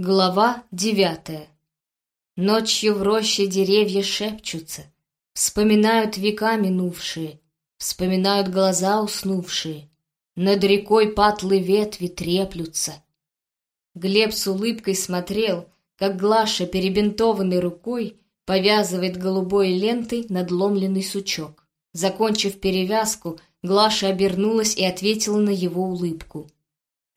Глава девятая. Ночью в роще деревья шепчутся, Вспоминают века минувшие, Вспоминают глаза уснувшие, Над рекой патлы ветви треплются. Глеб с улыбкой смотрел, как Глаша, перебинтованной рукой, Повязывает голубой лентой надломленный сучок. Закончив перевязку, Глаша обернулась и ответила на его улыбку —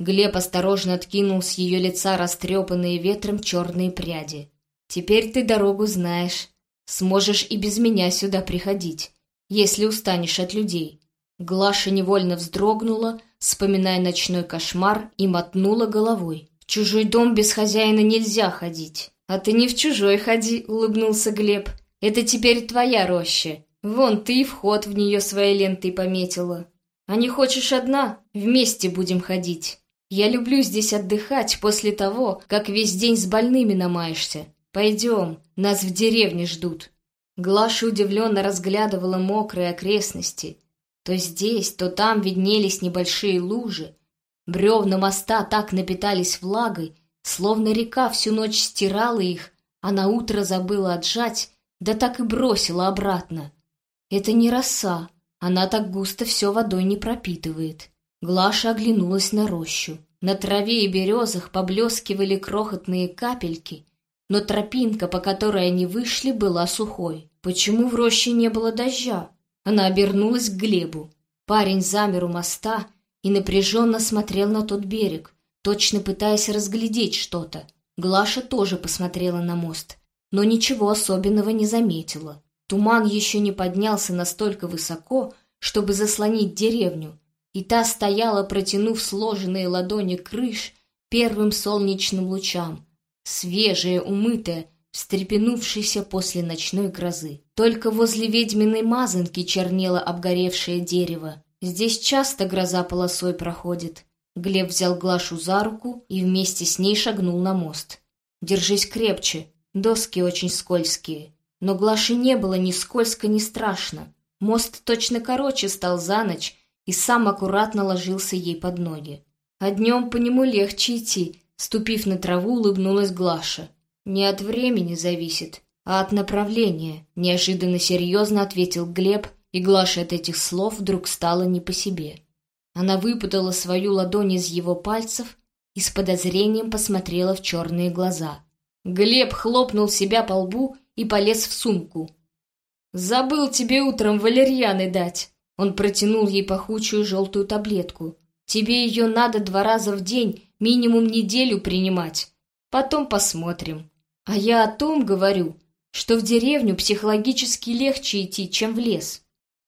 Глеб осторожно откинул с ее лица растрепанные ветром черные пряди. «Теперь ты дорогу знаешь. Сможешь и без меня сюда приходить, если устанешь от людей». Глаша невольно вздрогнула, вспоминая ночной кошмар, и мотнула головой. «В чужой дом без хозяина нельзя ходить». «А ты не в чужой ходи», — улыбнулся Глеб. «Это теперь твоя роща. Вон ты и вход в нее своей лентой пометила. А не хочешь одна? Вместе будем ходить». Я люблю здесь отдыхать после того, как весь день с больными намаешься. Пойдем, нас в деревне ждут». Глаша удивленно разглядывала мокрые окрестности. То здесь, то там виднелись небольшие лужи. Бревна моста так напитались влагой, словно река всю ночь стирала их, а на утро забыла отжать, да так и бросила обратно. Это не роса, она так густо все водой не пропитывает. Глаша оглянулась на рощу. На траве и березах поблескивали крохотные капельки, но тропинка, по которой они вышли, была сухой. Почему в роще не было дождя? Она обернулась к Глебу. Парень замер у моста и напряженно смотрел на тот берег, точно пытаясь разглядеть что-то. Глаша тоже посмотрела на мост, но ничего особенного не заметила. Туман еще не поднялся настолько высоко, чтобы заслонить деревню, и та стояла, протянув сложенные ладони крыш первым солнечным лучам, свежая, умытая, встрепенувшаяся после ночной грозы. Только возле ведьминой мазанки чернело обгоревшее дерево. Здесь часто гроза полосой проходит. Глеб взял Глашу за руку и вместе с ней шагнул на мост. «Держись крепче, доски очень скользкие». Но Глаше не было ни скользко, ни страшно. Мост точно короче стал за ночь, и сам аккуратно ложился ей под ноги. А днем по нему легче идти, ступив на траву, улыбнулась Глаша. «Не от времени зависит, а от направления», — неожиданно серьезно ответил Глеб, и Глаша от этих слов вдруг стала не по себе. Она выпутала свою ладонь из его пальцев и с подозрением посмотрела в черные глаза. Глеб хлопнул себя по лбу и полез в сумку. «Забыл тебе утром валерьяны дать!» Он протянул ей пахучую желтую таблетку. «Тебе ее надо два раза в день, минимум неделю принимать. Потом посмотрим». А я о том говорю, что в деревню психологически легче идти, чем в лес.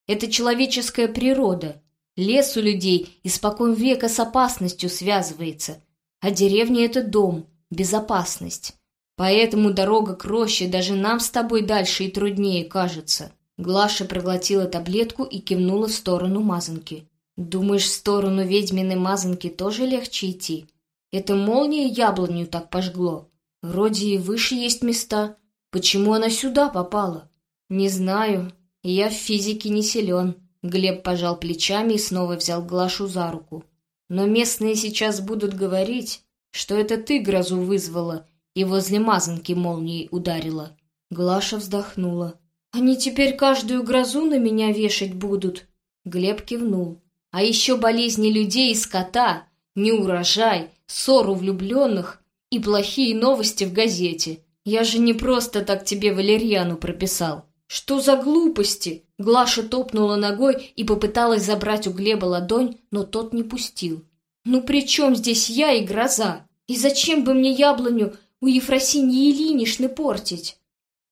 Это человеческая природа. Лес у людей испокон века с опасностью связывается, а деревня — это дом, безопасность. Поэтому дорога к роще даже нам с тобой дальше и труднее кажется. Глаша проглотила таблетку и кивнула в сторону мазанки. «Думаешь, в сторону ведьминой мазанки тоже легче идти? Это молния яблоню так пожгло. Вроде и выше есть места. Почему она сюда попала?» «Не знаю. Я в физике не силен». Глеб пожал плечами и снова взял Глашу за руку. «Но местные сейчас будут говорить, что это ты грозу вызвала и возле мазанки молнией ударила». Глаша вздохнула. «Они теперь каждую грозу на меня вешать будут?» Глеб кивнул. «А еще болезни людей и скота, неурожай, ссору влюбленных и плохие новости в газете. Я же не просто так тебе валерьяну прописал. Что за глупости?» Глаша топнула ногой и попыталась забрать у Глеба ладонь, но тот не пустил. «Ну при чем здесь я и гроза? И зачем бы мне яблоню у Ефросиньи Ильиничны портить?»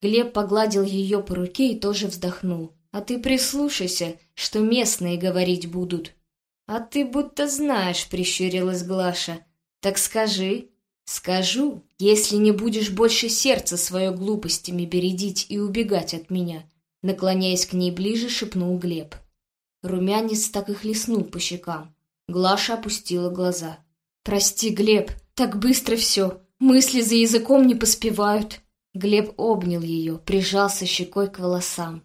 Глеб погладил ее по руке и тоже вздохнул. «А ты прислушайся, что местные говорить будут». «А ты будто знаешь», — прищурилась Глаша. «Так скажи». «Скажу, если не будешь больше сердце свое глупостями бередить и убегать от меня», наклоняясь к ней ближе, шепнул Глеб. Румянец так и хлестнул по щекам. Глаша опустила глаза. «Прости, Глеб, так быстро все. Мысли за языком не поспевают». Глеб обнял ее, прижался щекой к волосам.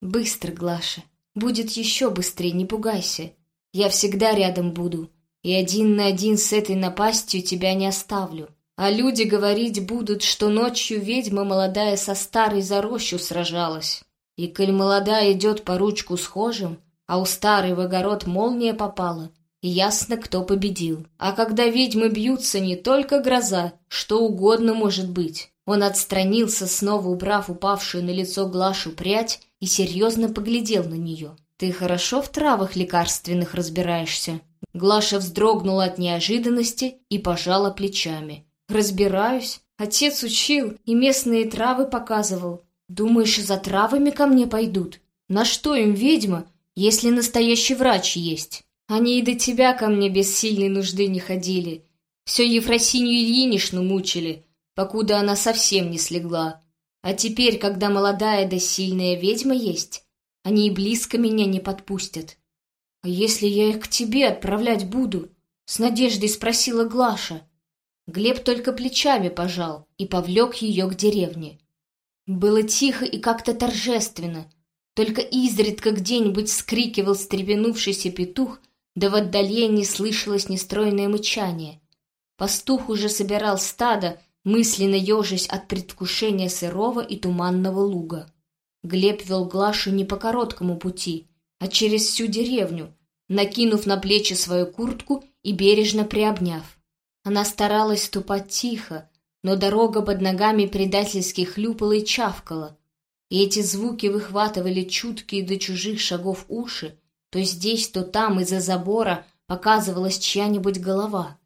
«Быстро, Глаша. Будет еще быстрее, не пугайся. Я всегда рядом буду, и один на один с этой напастью тебя не оставлю. А люди говорить будут, что ночью ведьма молодая со старой за рощу сражалась. И коль молодая идет по ручку схожим, а у старой в огород молния попала, ясно, кто победил. А когда ведьмы бьются, не только гроза, что угодно может быть. Он отстранился, снова убрав упавшую на лицо Глашу прядь, и серьезно поглядел на нее. «Ты хорошо в травах лекарственных разбираешься?» Глаша вздрогнула от неожиданности и пожала плечами. «Разбираюсь. Отец учил и местные травы показывал. Думаешь, за травами ко мне пойдут? На что им ведьма, если настоящий врач есть? Они и до тебя ко мне без сильной нужды не ходили. Все Ефросинью Ильинишну мучили, покуда она совсем не слегла. А теперь, когда молодая да сильная ведьма есть, они и близко меня не подпустят. А если я их к тебе отправлять буду? С надеждой спросила Глаша. Глеб только плечами пожал и повлек ее к деревне. Было тихо и как-то торжественно. Только изредка где-нибудь скрикивал стрепенувшийся петух, да в отдалении слышалось нестройное мычание. Пастух уже собирал стадо, мысленно ежась от предвкушения сырого и туманного луга. Глеб вел Глашу не по короткому пути, а через всю деревню, накинув на плечи свою куртку и бережно приобняв. Она старалась ступать тихо, но дорога под ногами предательски хлюпала и чавкала, и эти звуки выхватывали чуткие до чужих шагов уши, то здесь, то там из-за забора показывалась чья-нибудь голова.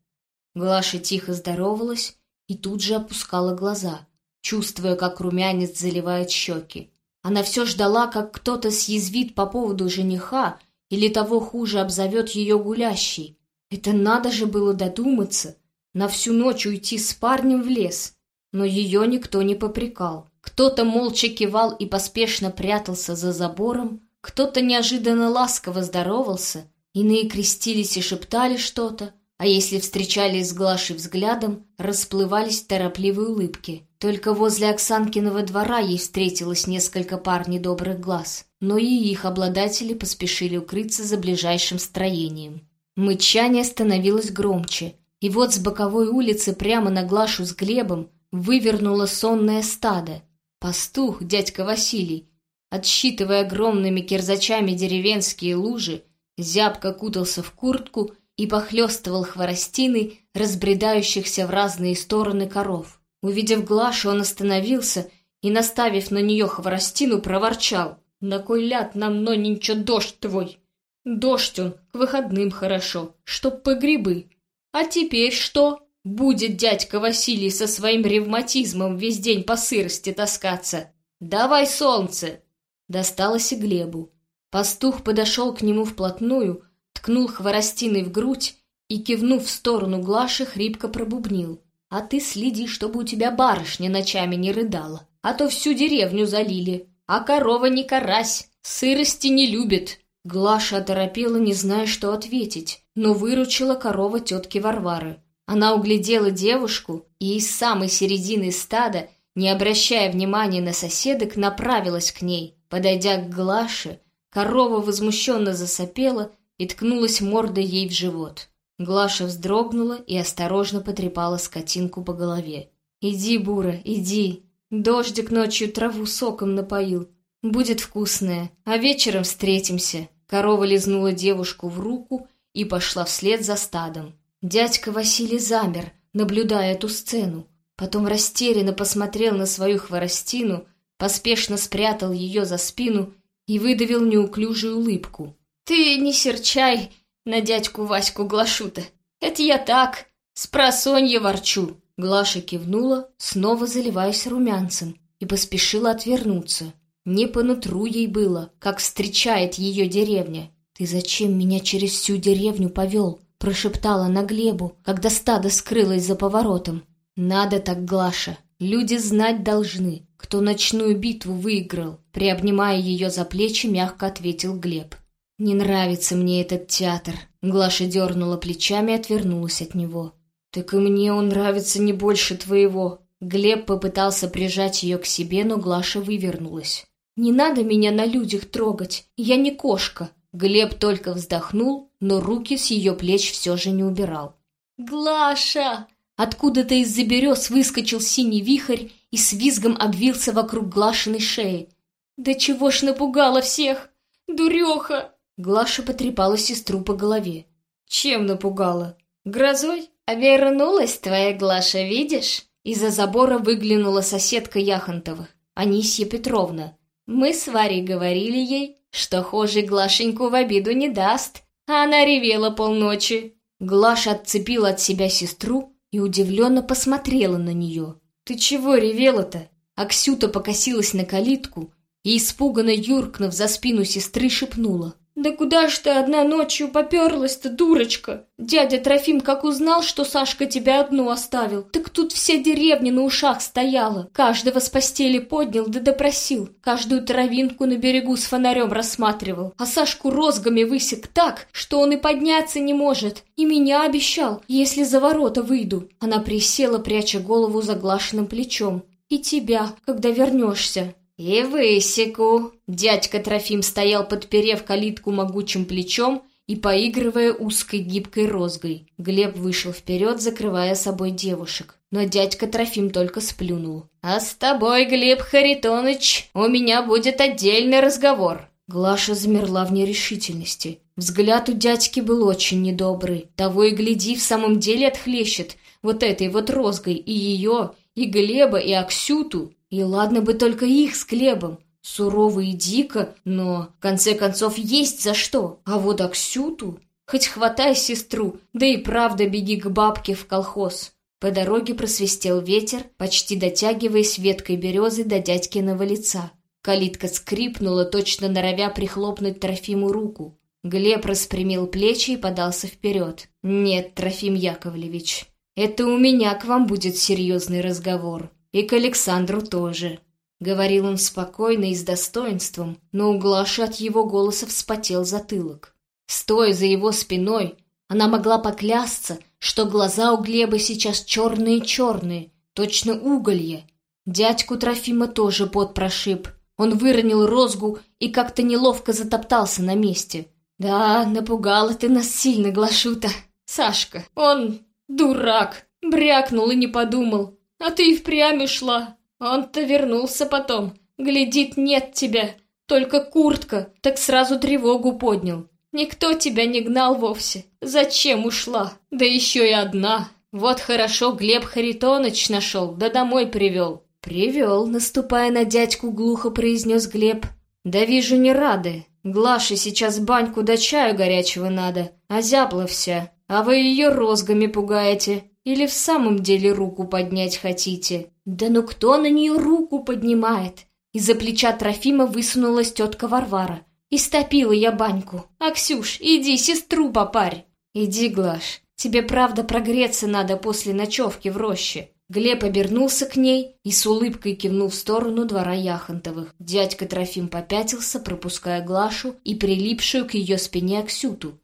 Глаша тихо здоровалась и тут же опускала глаза, чувствуя, как румянец заливает щеки. Она все ждала, как кто-то съязвит по поводу жениха или того хуже обзовет ее гулящей. Это надо же было додуматься, на всю ночь уйти с парнем в лес. Но ее никто не попрекал. Кто-то молча кивал и поспешно прятался за забором, кто-то неожиданно ласково здоровался, иные крестились и шептали что-то, а если встречались с Глашей взглядом, расплывались торопливые улыбки. Только возле Оксанкиного двора ей встретилось несколько пар недобрых глаз, но и их обладатели поспешили укрыться за ближайшим строением. Мычание становилось громче, и вот с боковой улицы прямо на Глашу с Глебом вывернуло сонное стадо. Пастух, дядька Василий, отсчитывая огромными кирзачами деревенские лужи, зябко кутался в куртку и похлестывал хворостиной разбредающихся в разные стороны коров. Увидев Глашу, он остановился и, наставив на нее хворостину, проворчал. «На кой ляд нам, но ничего дождь твой? Дождь он, к выходным хорошо, чтоб по грибы. А теперь что? Будет дядька Василий со своим ревматизмом весь день по сырости таскаться. Давай солнце!» Досталось и Глебу. Пастух подошел к нему вплотную, ткнул хворостиной в грудь и, кивнув в сторону Глаши, хрипко пробубнил. «А ты следи, чтобы у тебя барышня ночами не рыдала, а то всю деревню залили, а корова не карась, сырости не любит». Глаша оторопела, не зная, что ответить, но выручила корова тетки Варвары. Она углядела девушку и из самой середины стада, не обращая внимания на соседок, направилась к ней. Подойдя к Глаше, корова возмущенно засопела и ткнулась мордой ей в живот. Глаша вздрогнула и осторожно потрепала скотинку по голове. «Иди, Бура, иди. Дождик ночью траву соком напоил. Будет вкусное, а вечером встретимся». Корова лизнула девушку в руку и пошла вслед за стадом. Дядька Василий замер, наблюдая эту сцену. Потом растерянно посмотрел на свою хворостину, поспешно спрятал ее за спину и выдавил неуклюжую улыбку. «Ты не серчай на дядьку Ваську Глашута. Это я так, с просонья ворчу». Глаша кивнула, снова заливаясь румянцем, и поспешила отвернуться. Не по нутру ей было, как встречает ее деревня. «Ты зачем меня через всю деревню повел?» прошептала на Глебу, когда стадо скрылось за поворотом. «Надо так, Глаша. Люди знать должны, кто ночную битву выиграл», приобнимая ее за плечи, мягко ответил Глеб. «Не нравится мне этот театр». Глаша дернула плечами и отвернулась от него. «Так и мне он нравится не больше твоего». Глеб попытался прижать ее к себе, но Глаша вывернулась. «Не надо меня на людях трогать, я не кошка». Глеб только вздохнул, но руки с ее плеч все же не убирал. «Глаша!» Откуда-то из-за берез выскочил синий вихрь и с визгом обвился вокруг Глашиной шеи. «Да чего ж напугала всех! Дуреха!» Глаша потрепала сестру по голове. «Чем напугала? Грозой? А вернулась твоя Глаша, видишь?» Из-за забора выглянула соседка Яхонтовых, Анисья Петровна. «Мы с Варей говорили ей, что хуже Глашеньку в обиду не даст, а она ревела полночи». Глаша отцепила от себя сестру и удивленно посмотрела на нее. «Ты чего ревела-то?» Аксюта покосилась на калитку и, испуганно юркнув за спину сестры, шепнула. «Да куда ж ты одна ночью поперлась-то, дурочка? Дядя Трофим как узнал, что Сашка тебя одну оставил, так тут вся деревня на ушах стояла. Каждого с постели поднял да допросил, каждую травинку на берегу с фонарем рассматривал, а Сашку розгами высек так, что он и подняться не может. И меня обещал, если за ворота выйду». Она присела, пряча голову заглашенным плечом. «И тебя, когда вернешься». «И высеку!» Дядька Трофим стоял, подперев калитку могучим плечом и поигрывая узкой гибкой розгой. Глеб вышел вперед, закрывая собой девушек. Но дядька Трофим только сплюнул. «А с тобой, Глеб Харитоныч, у меня будет отдельный разговор!» Глаша замерла в нерешительности. Взгляд у дядьки был очень недобрый. Того и гляди, в самом деле отхлещет вот этой вот розгой и ее, и Глеба, и Аксюту. И ладно бы только их с Глебом. Сурово и дико, но, в конце концов, есть за что. А вот Аксюту... Хоть хватай сестру, да и правда беги к бабке в колхоз. По дороге просвистел ветер, почти дотягиваясь веткой березы до дядькиного лица. Калитка скрипнула, точно норовя прихлопнуть Трофиму руку. Глеб распрямил плечи и подался вперед. «Нет, Трофим Яковлевич, это у меня к вам будет серьезный разговор. И к Александру тоже. Говорил он спокойно и с достоинством, но у Глаши от его голоса вспотел затылок. Стоя за его спиной, она могла поклясться, что глаза у Глеба сейчас черные-черные, точно уголье. Дядьку Трофима тоже пот прошиб. Он выронил розгу и как-то неловко затоптался на месте. «Да, напугала ты нас сильно, Глашута. Сашка, он Дурак! Брякнул и не подумал. А ты и впрямь ушла. Он-то вернулся потом. Глядит, нет тебя. Только куртка. Так сразу тревогу поднял. Никто тебя не гнал вовсе. Зачем ушла? Да еще и одна. Вот хорошо Глеб Харитоныч нашел, да домой привел. Привел, наступая на дядьку, глухо произнес Глеб. Да вижу, не рады. Глаше сейчас баньку да чаю горячего надо, а зябла вся. А вы ее розгами пугаете? Или в самом деле руку поднять хотите? Да ну кто на нее руку поднимает? Из-за плеча Трофима высунулась тетка Варвара. Истопила я баньку. Аксюш, иди сестру попарь. Иди, Глаш, тебе правда прогреться надо после ночевки в роще. Глеб обернулся к ней и с улыбкой кивнул в сторону двора Яхонтовых. Дядька Трофим попятился, пропуская Глашу и прилипшую к ее спине Аксюту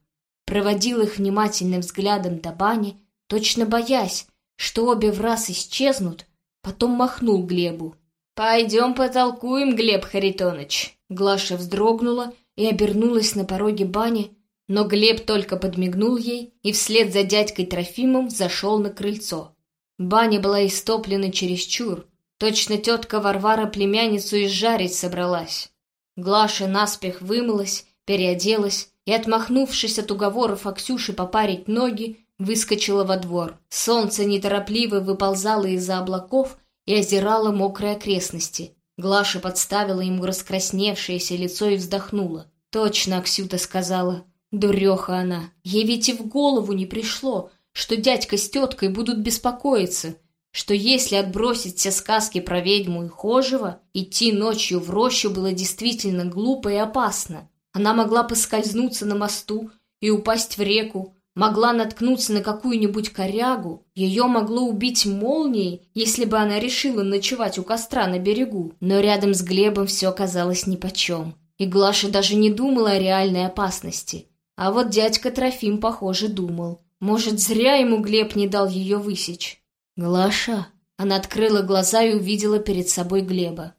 проводил их внимательным взглядом до бани, точно боясь, что обе в раз исчезнут, потом махнул Глебу. «Пойдем потолкуем, Глеб Харитоныч!» Глаша вздрогнула и обернулась на пороге бани, но Глеб только подмигнул ей и вслед за дядькой Трофимом зашел на крыльцо. Баня была истоплена чересчур, точно тетка Варвара племянницу изжарить собралась. Глаша наспех вымылась, переоделась и, отмахнувшись от уговоров Аксюши попарить ноги, выскочила во двор. Солнце неторопливо выползало из-за облаков и озирало мокрые окрестности. Глаша подставила ему раскрасневшееся лицо и вздохнула. «Точно, Аксюта сказала. Дуреха она. Ей ведь и в голову не пришло, что дядька с теткой будут беспокоиться, что если отбросить все сказки про ведьму и хожего, идти ночью в рощу было действительно глупо и опасно. Она могла поскользнуться на мосту и упасть в реку, могла наткнуться на какую-нибудь корягу, ее могло убить молнией, если бы она решила ночевать у костра на берегу. Но рядом с Глебом все оказалось нипочем. И Глаша даже не думала о реальной опасности. А вот дядька Трофим, похоже, думал. Может, зря ему Глеб не дал ее высечь. «Глаша!» Она открыла глаза и увидела перед собой Глеба.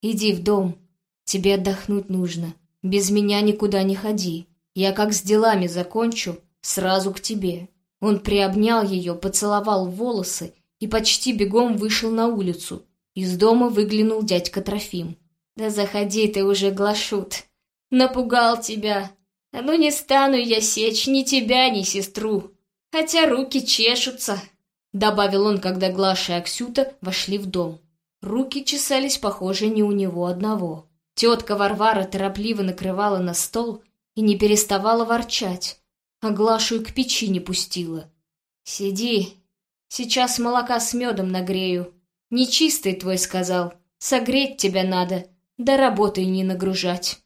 «Иди в дом. Тебе отдохнуть нужно. Без меня никуда не ходи. Я как с делами закончу, сразу к тебе. Он приобнял ее, поцеловал волосы и почти бегом вышел на улицу. Из дома выглянул дядька Трофим. «Да заходи ты уже, Глашут! Напугал тебя! А ну не стану я сечь ни тебя, ни сестру! Хотя руки чешутся!» Добавил он, когда Глаша и Аксюта вошли в дом. Руки чесались, похоже, не у него одного. Тетка Варвара торопливо накрывала на стол и не переставала ворчать, а Глашу и к печи не пустила. «Сиди, сейчас молока с медом нагрею. Нечистый твой сказал, согреть тебя надо, да работой не нагружать».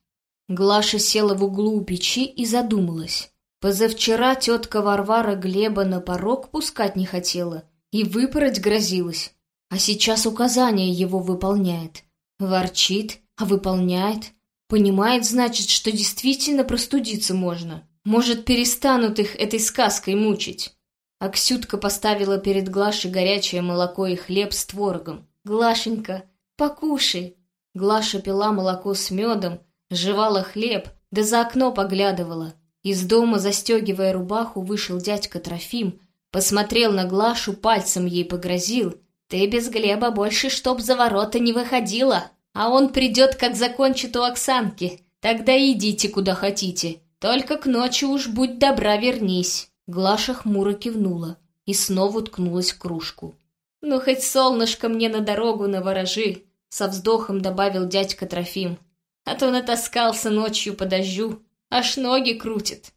Глаша села в углу у печи и задумалась. Позавчера тетка Варвара Глеба на порог пускать не хотела и выпороть грозилась, а сейчас указания его выполняет. Ворчит, а выполняет. Понимает, значит, что действительно простудиться можно. Может, перестанут их этой сказкой мучить. Аксютка поставила перед Глашей горячее молоко и хлеб с творогом. «Глашенька, покушай!» Глаша пила молоко с медом, жевала хлеб, да за окно поглядывала. Из дома, застегивая рубаху, вышел дядька Трофим, посмотрел на Глашу, пальцем ей погрозил. «Ты без Глеба больше чтоб за ворота не выходила!» А он придет, как закончит у Оксанки. Тогда идите, куда хотите. Только к ночи уж будь добра, вернись. Глаша хмуро кивнула и снова уткнулась в кружку. «Ну, хоть солнышко мне на дорогу наворожи!» Со вздохом добавил дядька Трофим. «А то натаскался ночью по дождю, аж ноги крутит».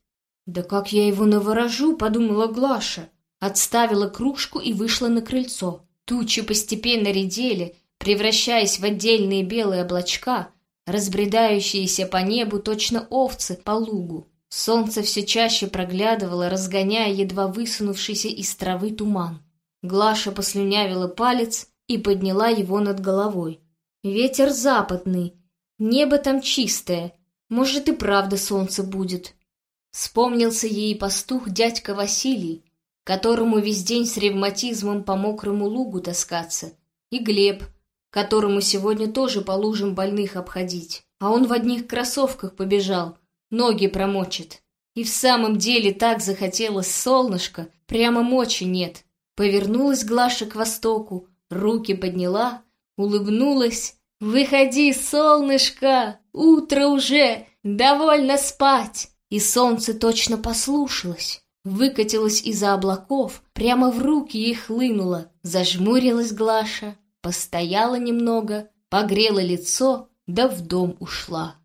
«Да как я его наворожу?» — подумала Глаша. Отставила кружку и вышла на крыльцо. Тучи постепенно редели, превращаясь в отдельные белые облачка, разбредающиеся по небу точно овцы по лугу. Солнце все чаще проглядывало, разгоняя едва высунувшийся из травы туман. Глаша послюнявила палец и подняла его над головой. Ветер западный, небо там чистое, может и правда солнце будет. Вспомнился ей пастух дядька Василий, которому весь день с ревматизмом по мокрому лугу таскаться, и Глеб, которому сегодня тоже по лужам больных обходить. А он в одних кроссовках побежал, ноги промочит. И в самом деле так захотелось солнышко, прямо мочи нет. Повернулась Глаша к востоку, руки подняла, улыбнулась. «Выходи, солнышко! Утро уже! Довольно спать!» И солнце точно послушалось. Выкатилось из-за облаков, прямо в руки ей хлынуло. Зажмурилась Глаша, постояла немного, погрела лицо, да в дом ушла.